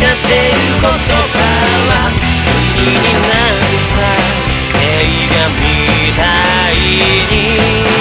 が出ることから海になった映画みたいに。